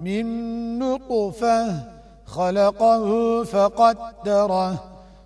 من نطفة خلقه فقدره